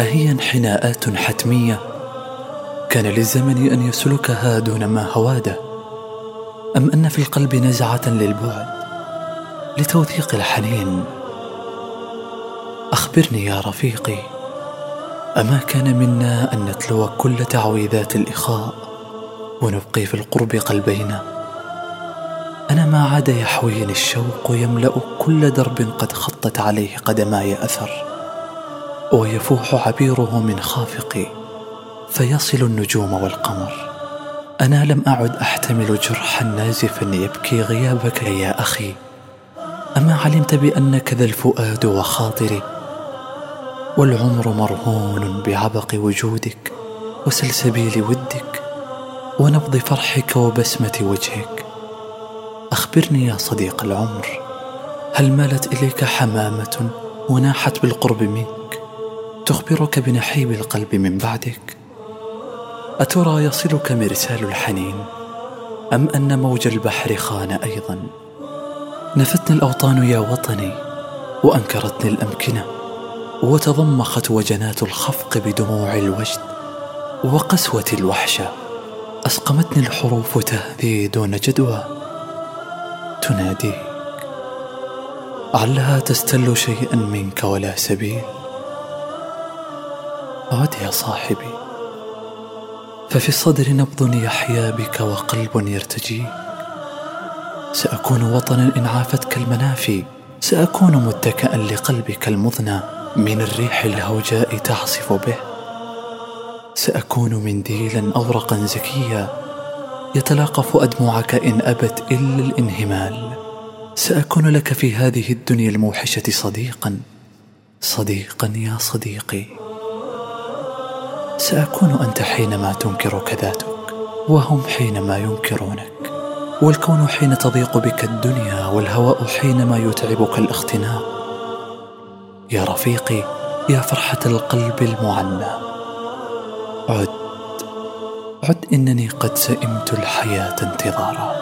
انحناءات حتمية؟ كان للزمن أن يسلكها دون ما هوادة. أم أن في القلب نزعة للبعد؟ لتوثيق الحنين. أخبرني يا رفيقي أما كان منا أن نتلو كل تعويذات الإخاء ونبقي في القرب قلبينا؟ أنا ما عاد يحويني الشوق يملأ كل درب قد خطت عليه قدماي أثر. ويفوح عبيره من خافقي فيصل النجوم والقمر. أنا لم أعد أحتمل جرحا نازفا يبكي غيابك يا أخي. أما علمت بأنك ذا الفؤاد وخاطري. والعمر مرهون بعبق وجودك وسلسبيل ودك ونبض فرحك وبسمة وجهك. أخبرني يا صديق العمر هل مالت إليك حمامة وناحت بالقرب منك؟ تخبرك بنحيب القلب من بعدك؟ أترى يصلك مرسال الحنين؟ أم أن موج البحر خان أيضا؟ نفتني الأوطان يا وطني وأنكرتني الأمكنة وتضمخت وجنات الخفق بدموع الوجد وقسوة الوحشة أسقمتني الحروف تهذي دون جدوى تناديك علها تستل شيئا منك ولا سبيل؟ عد يا صاحبي. ففي الصدر نبض يحيا بك وقلب يرتجي. سأكون وطنا إن عافتك المنافي. سأكون متكئا لقلبك المضنى من الريح الهوجاء تعصف به. سأكون منديلا أورقا زكيا. يتلاقف أدمعك إن أبت إلا الإنهمال. سأكون لك في هذه الدنيا الموحشة صديقا. صديقا يا صديقي. سأكون أنت حينما تنكرك ذاتك وهم حينما ينكرونك والكون حين تضيق بك الدنيا والهواء حينما يتعبك الاختناق. يا رفيقي يا فرحة القلب المعنى. عد. عد إنني قد سئمت الحياة انتظارا.